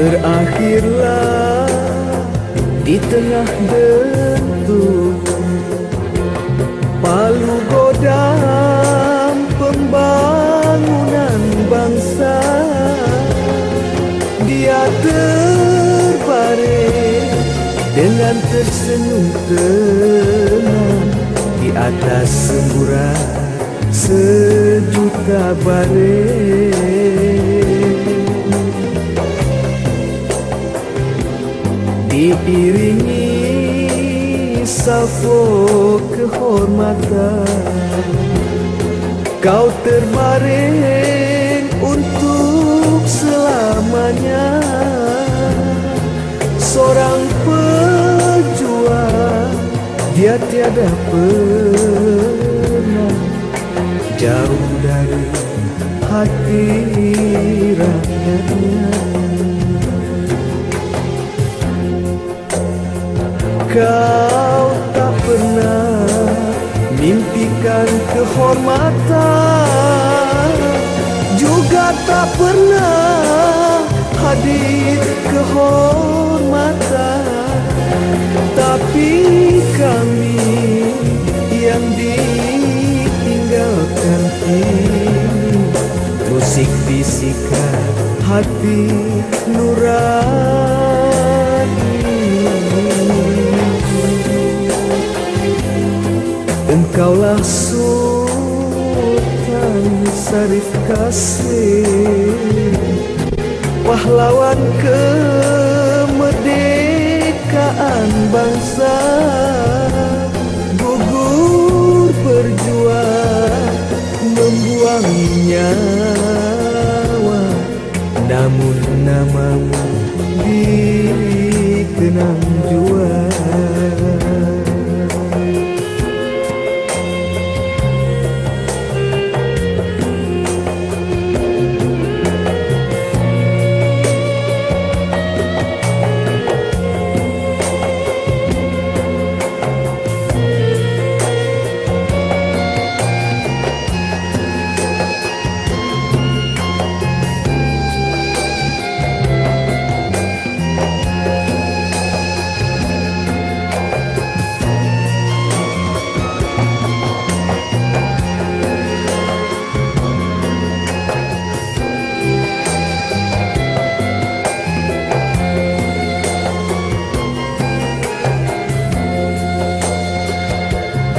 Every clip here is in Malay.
Berakhirlah di tengah bentuk Palu godam pembangunan bangsa. Dia terbaring dengan tersenyum tenang Di atas semburan sejuta baring Diiringi safo kehormatan. Kau terbaring untuk selamanya. Seorang pejuang Dia tiada pernah Jauh dari hati rakyatnya Kau tak pernah mimpikan kehormatan. Juga tak pernah hadir kehormatan. Tapi kami yang ditinggalkan ini. Musik bisikan hati nurani Engkaulah Sultan Sarif Kasih. Pahlawan kemerdekaan bangsa. Gugur berjuang membuang nyawa. Namun namamu dikenang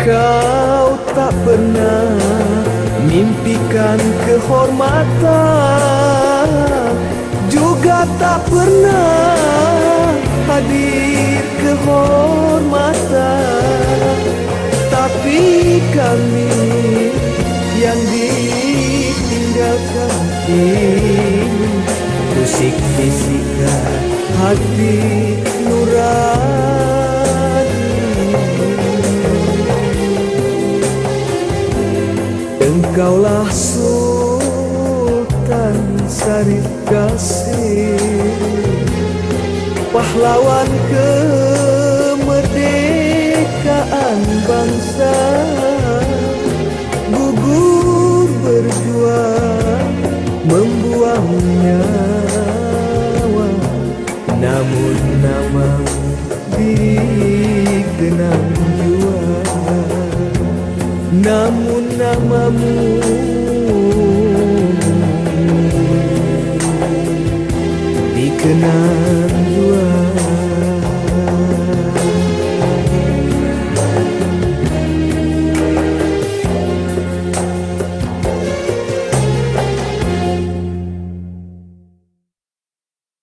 Kau tak pernah mimpikan kehormatan. Juga tak pernah hadir kehormatan. Tapi kami yang ditinggalkan ini. Musik fisika hati nurani Engkaulah Sultan Sarif Kasih Pahlawan kemerdekaan bangsa. Gugur berjuang membuang nyawa. Namun namamu dikenang jua. Namun namamu. Dikenang jua